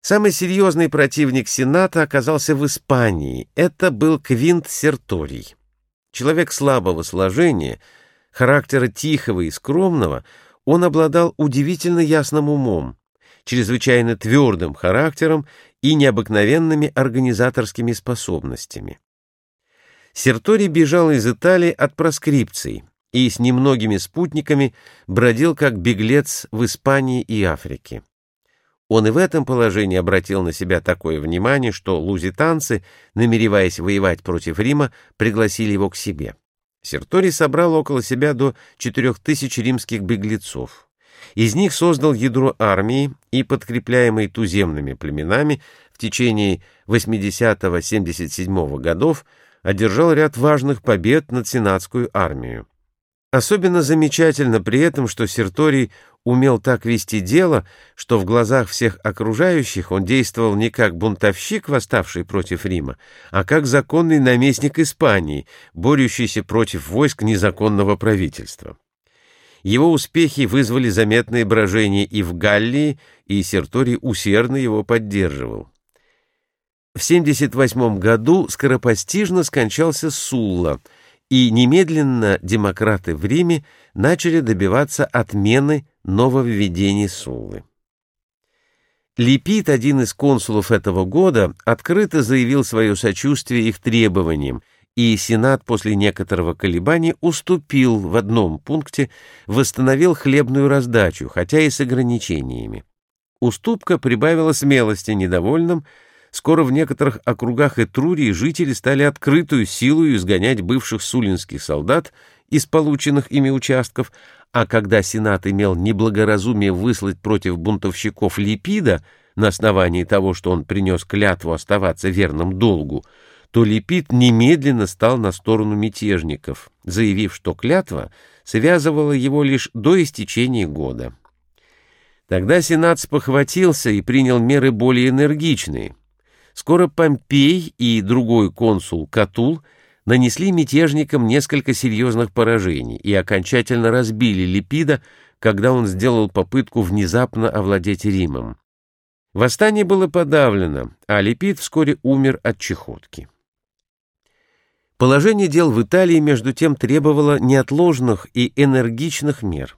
Самый серьезный противник Сената оказался в Испании. Это был Квинт Серторий. Человек слабого сложения, характера тихого и скромного, он обладал удивительно ясным умом, чрезвычайно твердым характером и необыкновенными организаторскими способностями. Серторий бежал из Италии от проскрипций и с немногими спутниками бродил как беглец в Испании и Африке. Он и в этом положении обратил на себя такое внимание, что лузитанцы, намереваясь воевать против Рима, пригласили его к себе. Серторий собрал около себя до четырех тысяч римских беглецов. Из них создал ядро армии и, подкрепляемый туземными племенами, в течение 80-77 годов одержал ряд важных побед над сенатскую армию. Особенно замечательно при этом, что Серторий умел так вести дело, что в глазах всех окружающих он действовал не как бунтовщик, восставший против Рима, а как законный наместник Испании, борющийся против войск незаконного правительства. Его успехи вызвали заметные брожения и в Галлии, и Серторий усердно его поддерживал. В 78 году скоропостижно скончался Сулла — и немедленно демократы в Риме начали добиваться отмены нововведений Суллы. Липид, один из консулов этого года, открыто заявил свое сочувствие их требованиям, и Сенат после некоторого колебания уступил в одном пункте, восстановил хлебную раздачу, хотя и с ограничениями. Уступка прибавила смелости недовольным, Скоро в некоторых округах Этрурии жители стали открытую силу изгонять бывших сулинских солдат из полученных ими участков, а когда Сенат имел неблагоразумие выслать против бунтовщиков Липида на основании того, что он принес клятву оставаться верным долгу, то Липид немедленно стал на сторону мятежников, заявив, что клятва связывала его лишь до истечения года. Тогда Сенат спохватился и принял меры более энергичные — Скоро Помпей и другой консул Катул нанесли мятежникам несколько серьезных поражений и окончательно разбили Липида, когда он сделал попытку внезапно овладеть Римом. Восстание было подавлено, а Липид вскоре умер от чехотки. Положение дел в Италии, между тем, требовало неотложных и энергичных мер.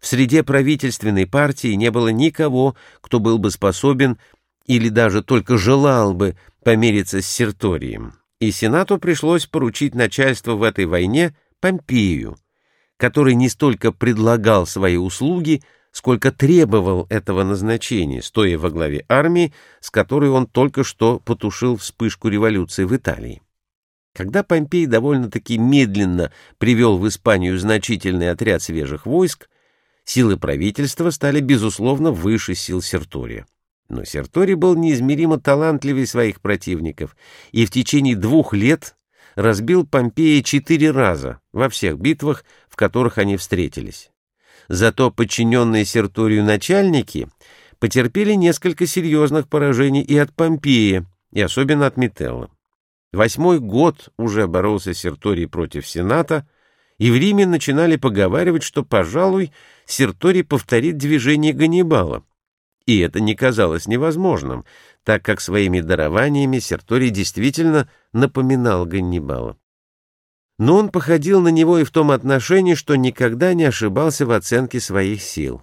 В среде правительственной партии не было никого, кто был бы способен или даже только желал бы помириться с Серторием, и Сенату пришлось поручить начальство в этой войне Помпею, который не столько предлагал свои услуги, сколько требовал этого назначения, стоя во главе армии, с которой он только что потушил вспышку революции в Италии. Когда Помпей довольно-таки медленно привел в Испанию значительный отряд свежих войск, силы правительства стали, безусловно, выше сил Сертория. Но Сертори был неизмеримо талантливее своих противников и в течение двух лет разбил Помпея четыре раза во всех битвах, в которых они встретились. Зато подчиненные Серторию начальники потерпели несколько серьезных поражений и от Помпея, и особенно от Метелла. Восьмой год уже боролся Серторий против Сената, и в Риме начинали поговаривать, что, пожалуй, Серторий повторит движение Ганнибала — и это не казалось невозможным, так как своими дарованиями Серторий действительно напоминал Ганнибала. Но он походил на него и в том отношении, что никогда не ошибался в оценке своих сил.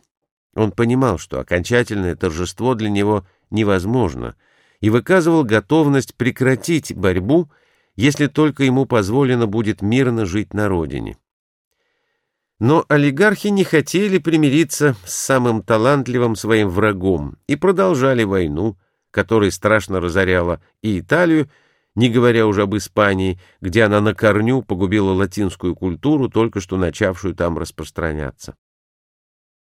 Он понимал, что окончательное торжество для него невозможно, и выказывал готовность прекратить борьбу, если только ему позволено будет мирно жить на родине. Но олигархи не хотели примириться с самым талантливым своим врагом и продолжали войну, которая страшно разоряла и Италию, не говоря уже об Испании, где она на корню погубила латинскую культуру, только что начавшую там распространяться.